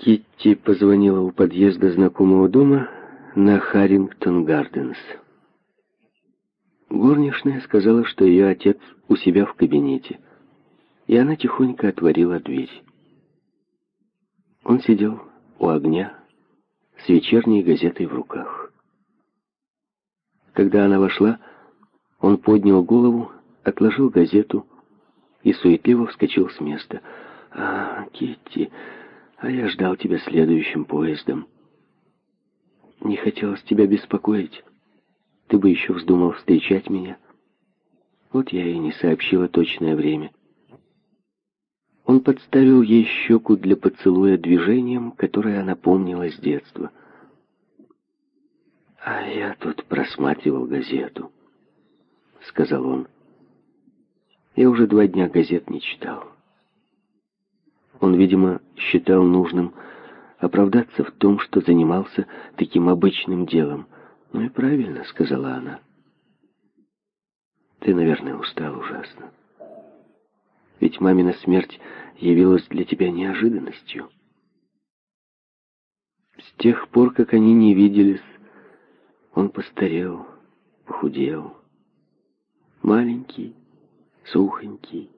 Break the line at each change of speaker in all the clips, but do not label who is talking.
Китти позвонила у подъезда знакомого дома на Харрингтон-Гарденс. Горничная сказала, что ее отец у себя в кабинете, и она тихонько отворила дверь. Он сидел у огня с вечерней газетой в руках. Когда она вошла, он поднял голову, отложил газету и суетливо вскочил с места. «А, Китти, а я ждал тебя следующим поездом. Не хотелось тебя беспокоить. Ты бы еще вздумал встречать меня. Вот я и не сообщила точное время. Он подставил ей щеку для поцелуя движением, которое она помнила с детства. «А я тут просматривал газету», — сказал он. «Я уже два дня газет не читал». Он, видимо, считал нужным оправдаться в том, что занимался таким обычным делом. «Ну и правильно», — сказала она. «Ты, наверное, устал ужасно. Ведь мамина смерть явилась для тебя неожиданностью. С тех пор, как они не виделись, он постарел, похудел. Маленький, сухонький,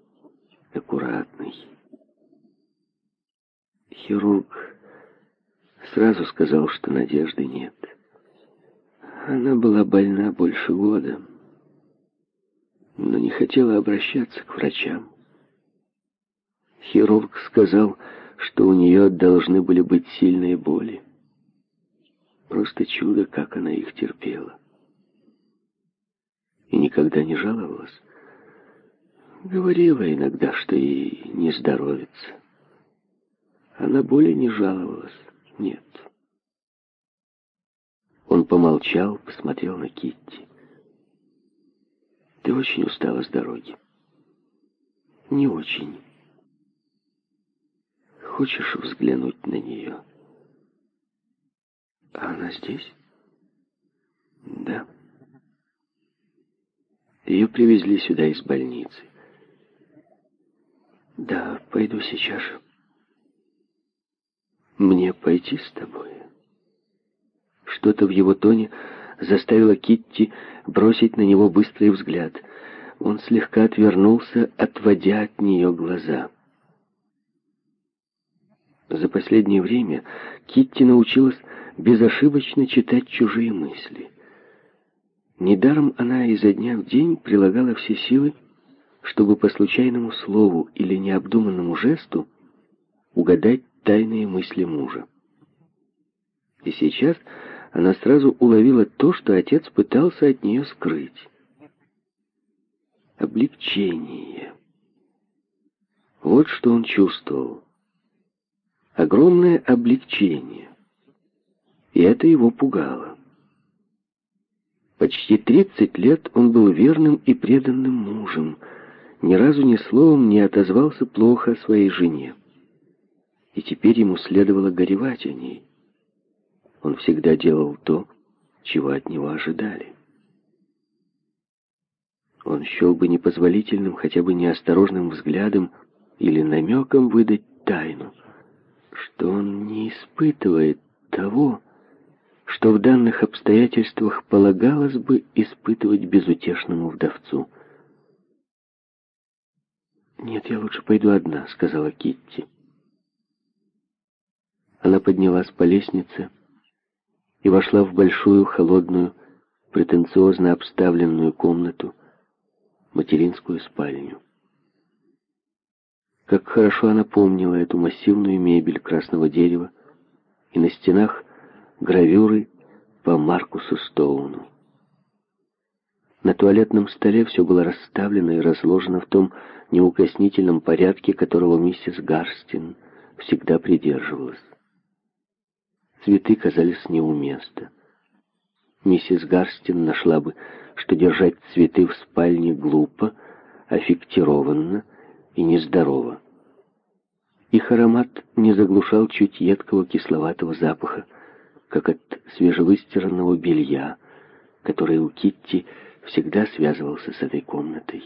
аккуратный. Хирург сразу сказал, что надежды нет. Она была больна больше года, но не хотела обращаться к врачам. Хирург сказал, что у нее должны были быть сильные боли. Просто чудо, как она их терпела. И никогда не жаловалась. Говорила иногда, что ей не здоровится. Она боли не жаловалась. Нет. Он помолчал, посмотрел на Китти. Ты очень устала с дороги. Не очень. Хочешь взглянуть на нее? А она здесь? Да. Ее привезли сюда из больницы. Да, пойду сейчас же. Мне пойти с тобой? Что-то в его тоне заставило Китти бросить на него быстрый взгляд. Он слегка отвернулся, отводя от нее глаза. За последнее время Китти научилась безошибочно читать чужие мысли. Недаром она изо дня в день прилагала все силы, чтобы по случайному слову или необдуманному жесту угадать тайные мысли мужа. И сейчас она сразу уловила то, что отец пытался от нее скрыть. Облегчение. Вот что он чувствовал. Огромное облегчение. И это его пугало. Почти 30 лет он был верным и преданным мужем, ни разу ни словом не отозвался плохо о своей жене и теперь ему следовало горевать о ней. Он всегда делал то, чего от него ожидали. Он счел бы непозволительным хотя бы неосторожным взглядом или намеком выдать тайну, что он не испытывает того, что в данных обстоятельствах полагалось бы испытывать безутешному вдовцу. «Нет, я лучше пойду одна», — сказала Китти. Она поднялась по лестнице и вошла в большую, холодную, претенциозно обставленную комнату, материнскую спальню. Как хорошо она помнила эту массивную мебель красного дерева и на стенах гравюры по Маркусу Стоуну. На туалетном столе все было расставлено и разложено в том неукоснительном порядке, которого миссис Гарстин всегда придерживалась. Цветы казались не у места. Миссис Гарстин нашла бы, что держать цветы в спальне глупо, аффектированно и нездорово. Их аромат не заглушал чуть едкого кисловатого запаха, как от свежевыстиранного белья, который у Китти всегда связывался с этой комнатой.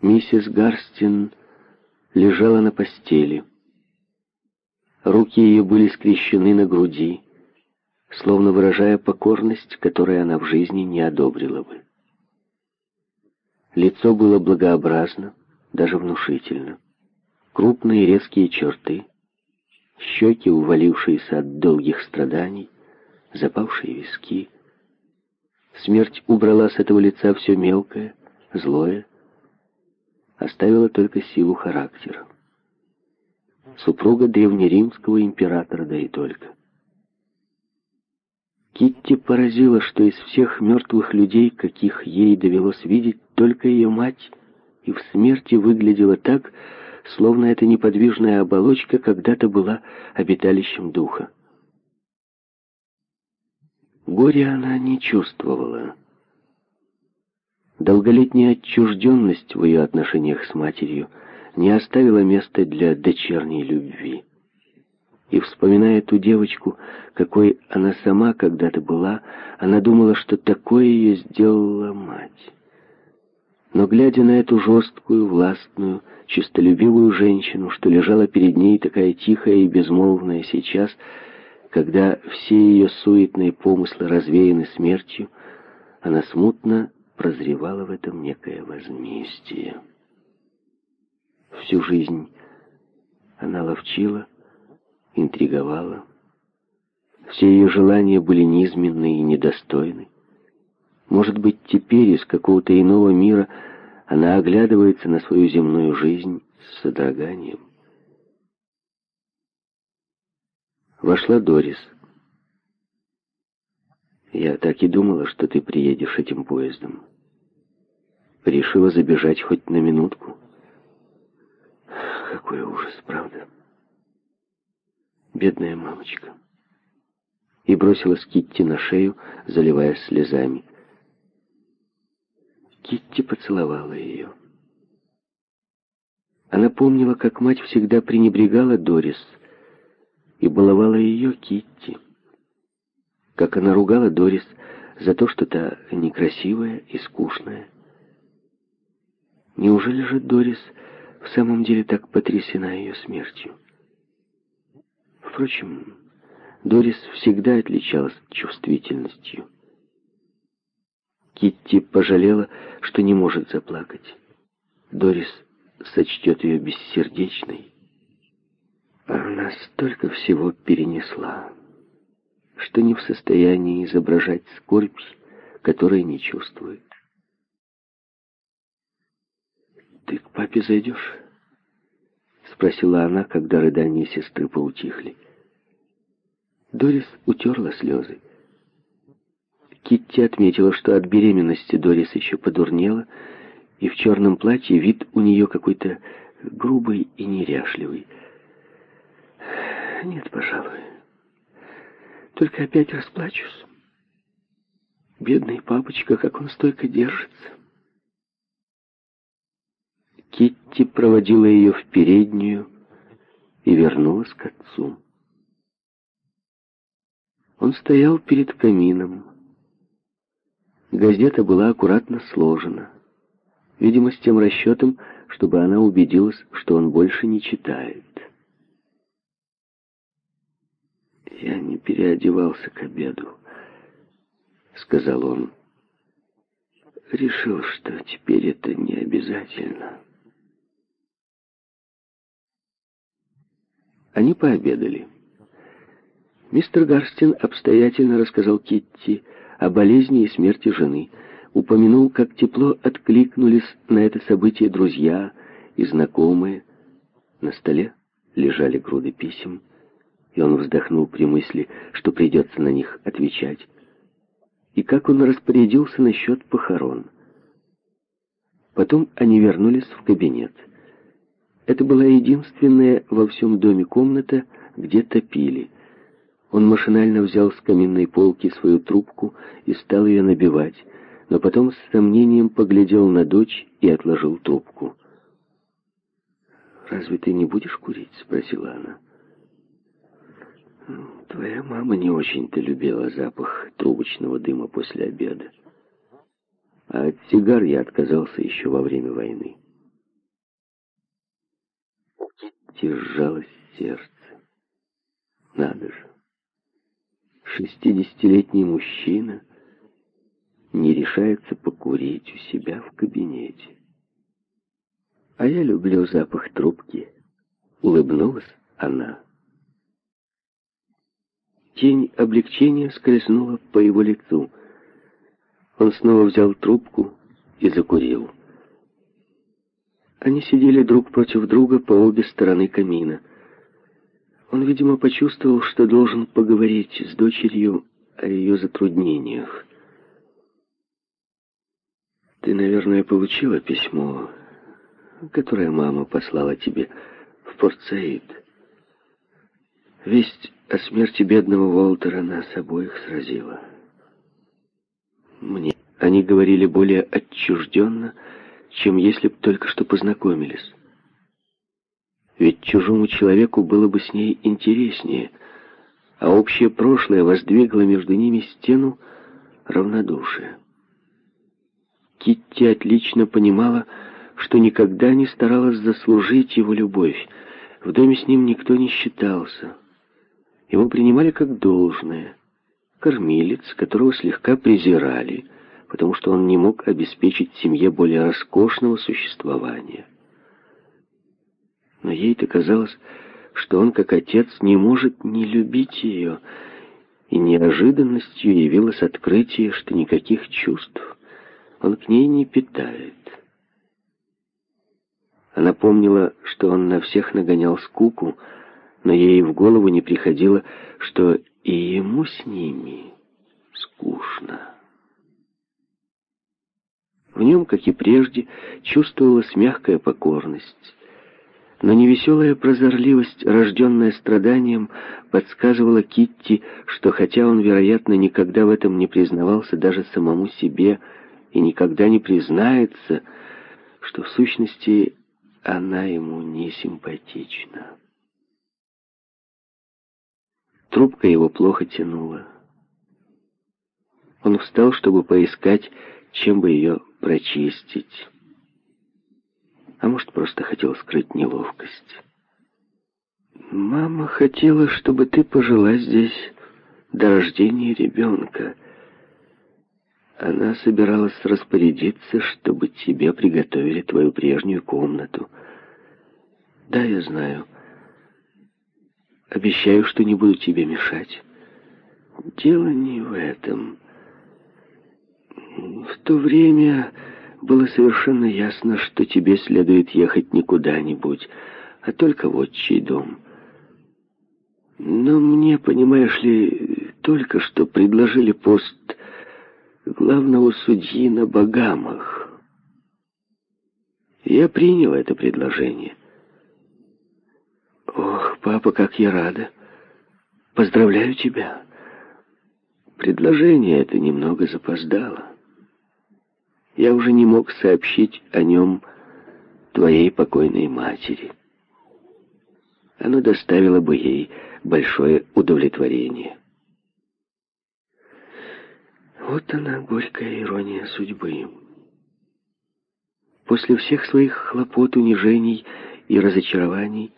Миссис Гарстин лежала на постели, Руки ее были скрещены на груди, словно выражая покорность, которой она в жизни не одобрила бы. Лицо было благообразно, даже внушительно. Крупные резкие черты, щеки, увалившиеся от долгих страданий, запавшие виски. Смерть убрала с этого лица все мелкое, злое, оставила только силу характера. Супруга древнеримского императора, да и только. Китти поразило, что из всех мертвых людей, каких ей довелось видеть, только ее мать и в смерти выглядела так, словно эта неподвижная оболочка когда-то была обиталищем духа. Горе она не чувствовала. Долголетняя отчужденность в ее отношениях с матерью не оставила места для дочерней любви. И, вспоминая ту девочку, какой она сама когда-то была, она думала, что такое ее сделала мать. Но, глядя на эту жесткую, властную, честолюбивую женщину, что лежала перед ней такая тихая и безмолвная сейчас, когда все ее суетные помыслы развеяны смертью, она смутно прозревала в этом некое возмездие. Всю жизнь она ловчила, интриговала. Все ее желания были низменны и недостойны. Может быть, теперь из какого-то иного мира она оглядывается на свою земную жизнь с содроганием. Вошла Дорис. «Я так и думала, что ты приедешь этим поездом. Решила забежать хоть на минутку. Какой ужас, правда?» бедная мамочка. И бросилась Китти на шею, заливаясь слезами. Китти поцеловала ее. Она помнила, как мать всегда пренебрегала Дорис и баловала ее Китти. Как она ругала Дорис за то, что та некрасивая и скучная. Неужели же Дорис в самом деле так потрясена ее смертью? Впрочем, Дорис всегда отличалась чувствительностью. Китти пожалела, что не может заплакать. Дорис сочтет ее бессердечной. Она столько всего перенесла, что не в состоянии изображать скорбь, которой не чувствует. «Ты к папе зайдешь?» — спросила она, когда рыдания сестры поутихли. Дорис утерла слезы. Китти отметила, что от беременности Дорис еще подурнела, и в черном платье вид у нее какой-то грубый и неряшливый. «Нет, пожалуй. Только опять расплачусь. Бедный папочка, как он стойко держится». Китти проводила ее в переднюю и вернулась к отцу. Он стоял перед камином. Газета была аккуратно сложена. Видимо, с тем расчетом, чтобы она убедилась, что он больше не читает. «Я не переодевался к обеду», — сказал он. «Решил, что теперь это не обязательно». Они пообедали. Мистер Гарстин обстоятельно рассказал Китти о болезни и смерти жены, упомянул, как тепло откликнулись на это событие друзья и знакомые. На столе лежали груды писем, и он вздохнул при мысли, что придется на них отвечать. И как он распорядился насчет похорон. Потом они вернулись в кабинет. Это была единственная во всем доме комната, где топили. Он машинально взял с каминной полки свою трубку и стал ее набивать, но потом с сомнением поглядел на дочь и отложил трубку. «Разве ты не будешь курить?» — спросила она. «Твоя мама не очень-то любила запах трубочного дыма после обеда. А от сигар я отказался еще во время войны». Китти сжалось сердце. Надо же. Шестидесятилетний мужчина не решается покурить у себя в кабинете. А я люблю запах трубки. Улыбнулась она. Тень облегчения скользнула по его лицу. Он снова взял трубку и закурил. Они сидели друг против друга по обе стороны камина. Он, видимо, почувствовал, что должен поговорить с дочерью о ее затруднениях. «Ты, наверное, получила письмо, которое мама послала тебе в Порт-Саид. Весть о смерти бедного Уолтера нас обоих сразила. Мне они говорили более отчужденно, чем если б только что познакомились. Ведь чужому человеку было бы с ней интереснее, а общее прошлое воздвигло между ними стену равнодушия. Китти отлично понимала, что никогда не старалась заслужить его любовь. В доме с ним никто не считался. Его принимали как должное. Кормилец, которого слегка презирали, потому что он не мог обеспечить семье более роскошного существования. Но ей-то казалось, что он, как отец, не может не любить ее, и неожиданностью явилось открытие, что никаких чувств он к ней не питает. Она помнила, что он на всех нагонял скуку, но ей в голову не приходило, что и ему с ними скучно. В нем, как и прежде, чувствовалась мягкая покорность, но невеселая прозорливость, рожденная страданием, подсказывала Китти, что хотя он, вероятно, никогда в этом не признавался даже самому себе и никогда не признается, что в сущности она ему не симпатична. Трубка его плохо тянула. Он встал, чтобы поискать, чем бы ее прочистить а может, просто хотел скрыть неловкость. «Мама хотела, чтобы ты пожила здесь до рождения ребенка. Она собиралась распорядиться, чтобы тебе приготовили твою прежнюю комнату. Да, я знаю. Обещаю, что не буду тебе мешать. Дело не в этом. В то время было совершенно ясно, что тебе следует ехать не куда-нибудь, а только в отчий дом. Но мне, понимаешь ли, только что предложили пост главного судьи на Багамах. Я принял это предложение. Ох, папа, как я рада. Поздравляю тебя. Предложение это немного запоздало я уже не мог сообщить о нем твоей покойной матери. Оно доставило бы ей большое удовлетворение. Вот она, горькая ирония судьбы. После всех своих хлопот, унижений и разочарований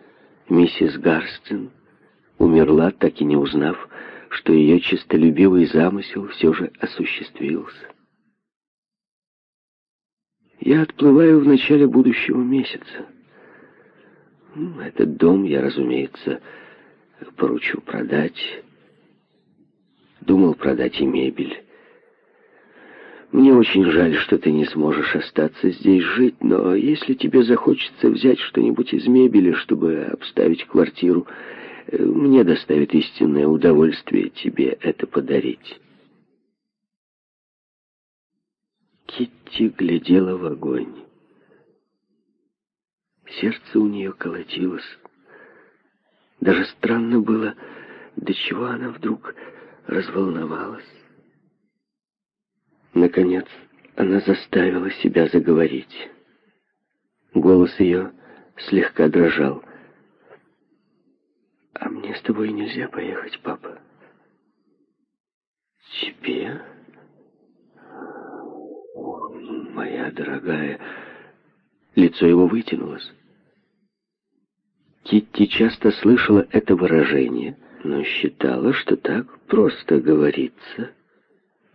миссис Гарстен умерла, так и не узнав, что ее честолюбивый замысел все же осуществился. Я отплываю в начале будущего месяца. Этот дом я, разумеется, поручу продать. Думал продать и мебель. Мне очень жаль, что ты не сможешь остаться здесь жить, но если тебе захочется взять что-нибудь из мебели, чтобы обставить квартиру, э, мне доставит истинное удовольствие тебе это подарить. Китти глядела в огонь. Сердце у нее колотилось. Даже странно было, до чего она вдруг разволновалась. Наконец, она заставила себя заговорить. Голос ее слегка дрожал. «А мне с тобой нельзя поехать, папа?» «Тебе?» Моя дорогая...» Лицо его вытянулось. Китти часто слышала это выражение, но считала, что так просто говорится.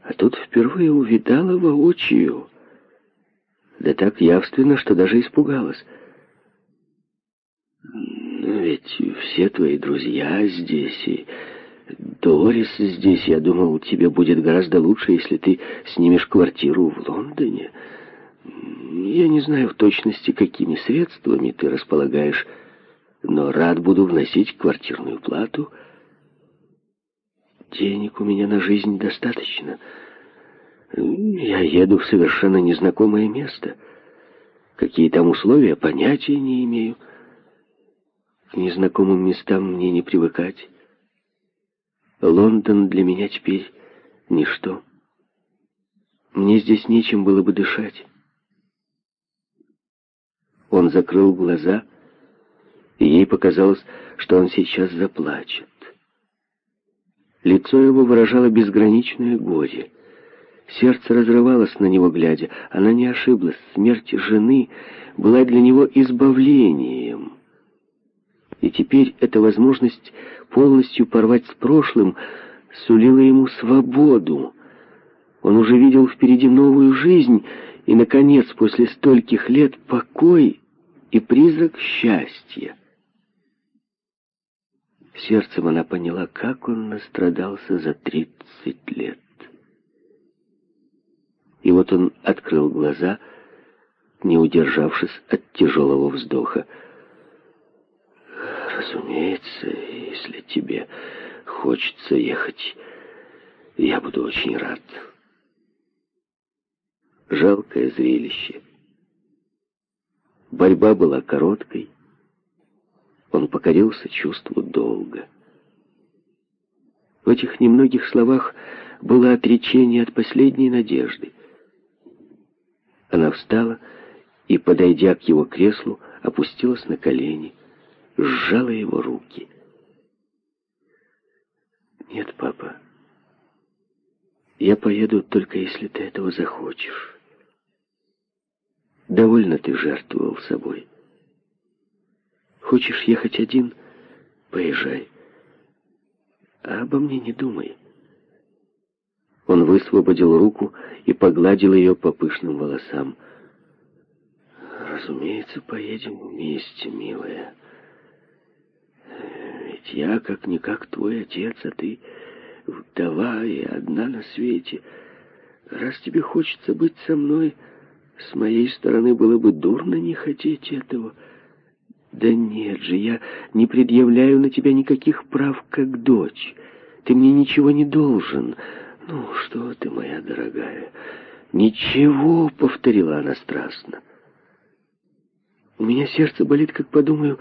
А тут впервые увидала воочию. Да так явственно, что даже испугалась. Но ведь все твои друзья здесь, и Дорис здесь. Я думал, тебе будет гораздо лучше, если ты снимешь квартиру в Лондоне. Я не знаю в точности, какими средствами ты располагаешь, но рад буду вносить квартирную плату. Денег у меня на жизнь достаточно. Я еду в совершенно незнакомое место. Какие там условия, понятия не имею. К незнакомым местам мне не привыкать. Лондон для меня теперь ничто. Мне здесь нечем было бы дышать. Он закрыл глаза, и ей показалось, что он сейчас заплачет. Лицо его выражало безграничное горе. Сердце разрывалось на него, глядя. Она не ошиблась. Смерть жены была для него избавлением. И теперь эта возможность полностью порвать с прошлым сулила ему свободу. Он уже видел впереди новую жизнь, и, наконец, после стольких лет, покой и призрак счастья. Сердцем она поняла, как он настрадался за тридцать лет. И вот он открыл глаза, не удержавшись от тяжелого вздоха. Разумеется, если тебе хочется ехать, я буду очень рад. Жалкое зрелище. Борьба была короткой. Он покорился чувству долга. В этих немногих словах было отречение от последней надежды. Она встала и, подойдя к его креслу, опустилась на колени сжала его руки. «Нет, папа, я поеду только если ты этого захочешь. Довольно ты жертвовал собой. Хочешь ехать один — поезжай. А обо мне не думай». Он высвободил руку и погладил ее по пышным волосам. «Разумеется, поедем вместе, милая». Ведь я как-никак твой отец, а ты вдова и одна на свете. Раз тебе хочется быть со мной, с моей стороны было бы дурно не хотеть этого. Да нет же, я не предъявляю на тебя никаких прав, как дочь. Ты мне ничего не должен. Ну, что ты, моя дорогая? Ничего, повторила она страстно. У меня сердце болит, как подумаю,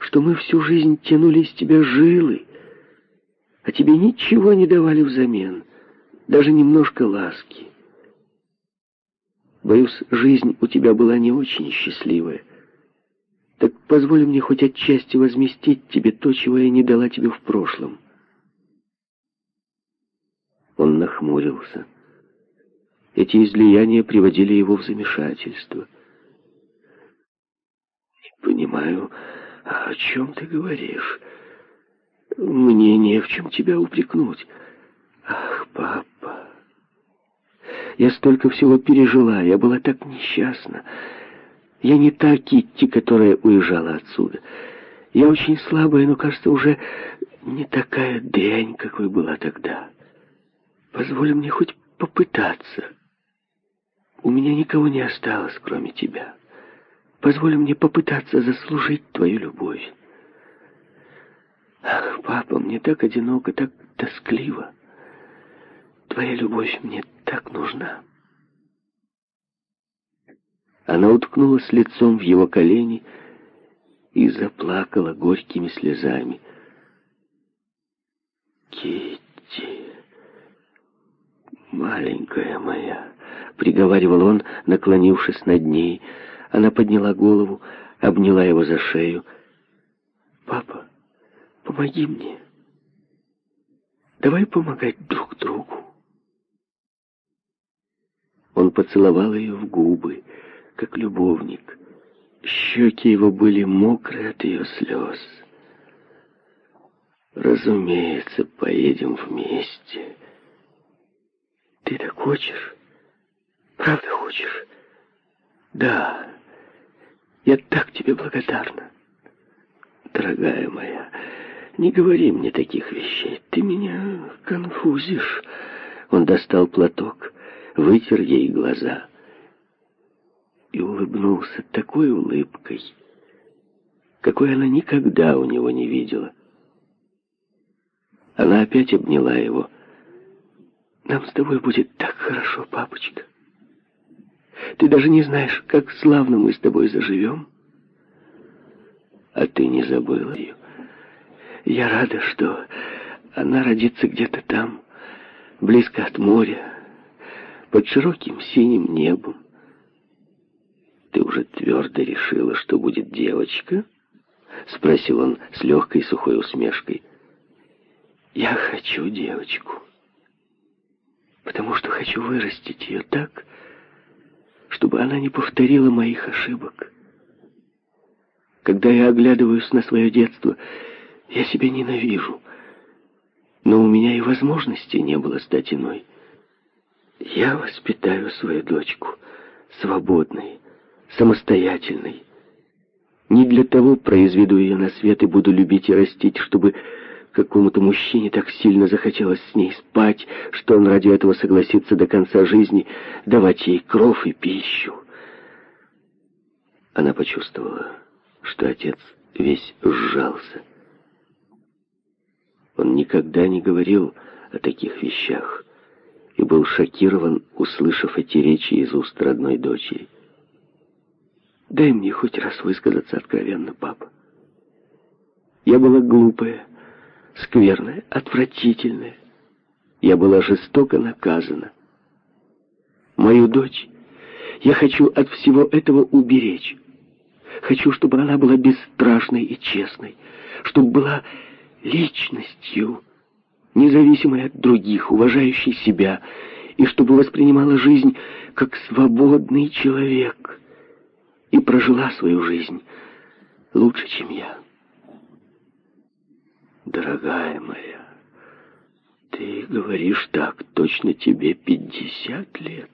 что мы всю жизнь тянули из тебя жилы, а тебе ничего не давали взамен, даже немножко ласки. Боюсь, жизнь у тебя была не очень счастливая. Так позволь мне хоть отчасти возместить тебе то, чего я не дала тебе в прошлом. Он нахмурился. Эти излияния приводили его в замешательство. «Не понимаю, «О чем ты говоришь? Мне не в чем тебя упрекнуть. Ах, папа, я столько всего пережила, я была так несчастна. Я не та Китти, которая уезжала отсюда. Я очень слабая, но, кажется, уже не такая дрянь, какой была тогда. Позволь мне хоть попытаться. У меня никого не осталось, кроме тебя». Позволь мне попытаться заслужить твою любовь. Ах, папа, мне так одиноко, так тоскливо. Твоя любовь мне так нужна. Она уткнулась лицом в его колени и заплакала горькими слезами. Китти, маленькая моя, приговаривал он, наклонившись над ней, — она подняла голову, обняла его за шею. «Папа, помоги мне. Давай помогать друг другу». Он поцеловал ее в губы, как любовник. Щеки его были мокрые от ее слез. Разумеется, поедем вместе.
Ты так хочешь? Правда хочешь?
Да.
Я так тебе благодарна.
Дорогая моя, не говори мне таких вещей. Ты меня конфузишь. Он достал платок, вытер ей глаза и улыбнулся такой улыбкой, какой она никогда у него не видела. Она опять обняла его.
«Нам с тобой будет так хорошо, папочка. Ты даже не знаешь, как славно мы с тобой заживем».
«А ты не забыла ее?»
«Я рада, что она родится где-то там, близко от моря, под широким синим небом.
Ты уже твердо решила, что будет девочка?» Спросил он с легкой сухой усмешкой.
«Я хочу девочку, потому что хочу вырастить ее так, чтобы она не повторила моих ошибок. Когда я оглядываюсь на свое детство, я себя ненавижу, но у меня и возможности не было стать иной. Я воспитаю свою дочку свободной, самостоятельной. Не для того произведу ее на свет и буду любить и растить, чтобы какому-то мужчине так сильно захотелось с ней спать, что он ради этого согласится до конца жизни давать ей кров и пищу.
Она почувствовала, что отец весь сжался. Он никогда не говорил о таких вещах и был шокирован, услышав эти речи из уст родной дочери.
Дай мне хоть раз высказаться откровенно, папа. Я была глупая, скверная, отвратительная. Я была жестоко наказана. Мою дочь я хочу от всего этого уберечь. Хочу, чтобы она была бесстрашной и честной, чтобы была личностью, независимой от других, уважающей себя, и чтобы воспринимала жизнь как свободный человек и прожила свою жизнь лучше, чем я.
Дорогая моя, ты говоришь так, точно тебе пятьдесят лет.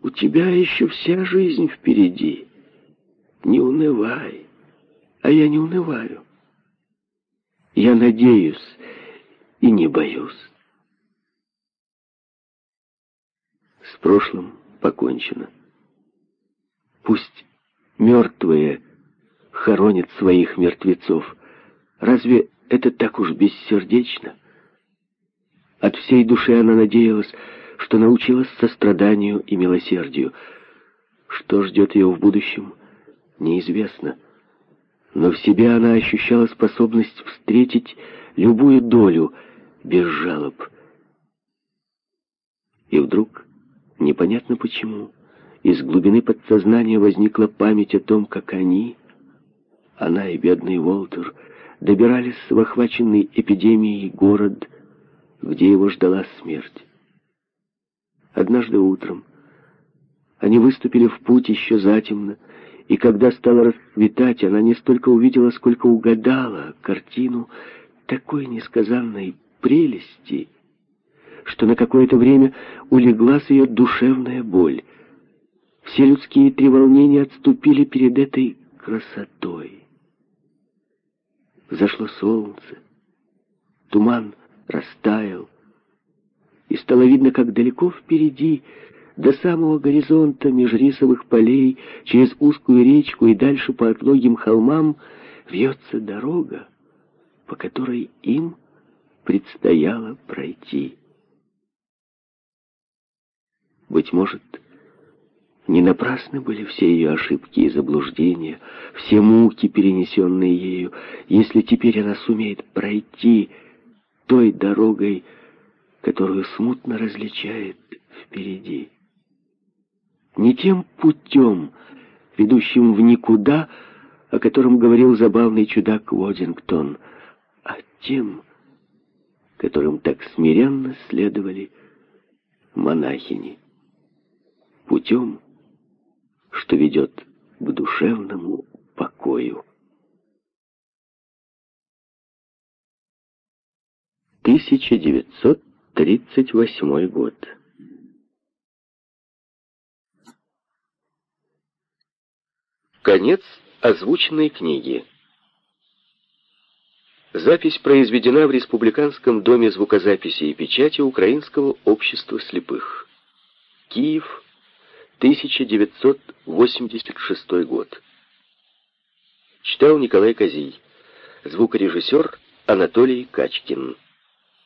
У тебя еще вся жизнь впереди. Не унывай. А я не унываю. Я надеюсь и не боюсь. С прошлым покончено. Пусть мертвые хоронят своих мертвецов. Разве это так уж бессердечно? От всей души она надеялась, что научилась состраданию и милосердию. Что ждет ее в будущем, неизвестно. Но в себе она ощущала способность встретить любую долю без жалоб. И вдруг, непонятно почему, из глубины подсознания возникла память о том, как они, она и бедный Волтер, добирались в охваченный эпидемией город, где его ждала смерть. Однажды утром они выступили в путь еще затемно, и когда стало расцветать, она не столько увидела, сколько угадала картину такой несказанной прелести, что на какое-то время улеглась ее душевная боль — все людские треволнения отступили перед этой красотой. Зашло солнце, туман растаял, и стало видно, как далеко впереди, до самого горизонта межрисовых полей, через узкую речку и дальше по отлогим холмам, вьется дорога, по которой им предстояло пройти. Быть может, не напрасны были все ее ошибки и заблуждения, все муки, перенесенные ею, если теперь она сумеет пройти той дорогой, которую смутно различает впереди. Не тем путем, ведущим в никуда, о котором говорил забавный чудак Уодингтон, а тем, которым так смиренно следовали монахини. Путем, что ведет к душевному покою. 1938 год. Конец озвученной книги. Запись произведена в Республиканском доме звукозаписи и печати Украинского общества слепых. Киев, 1986 год. Читал Николай Козий. Звукорежиссер Анатолий Качкин.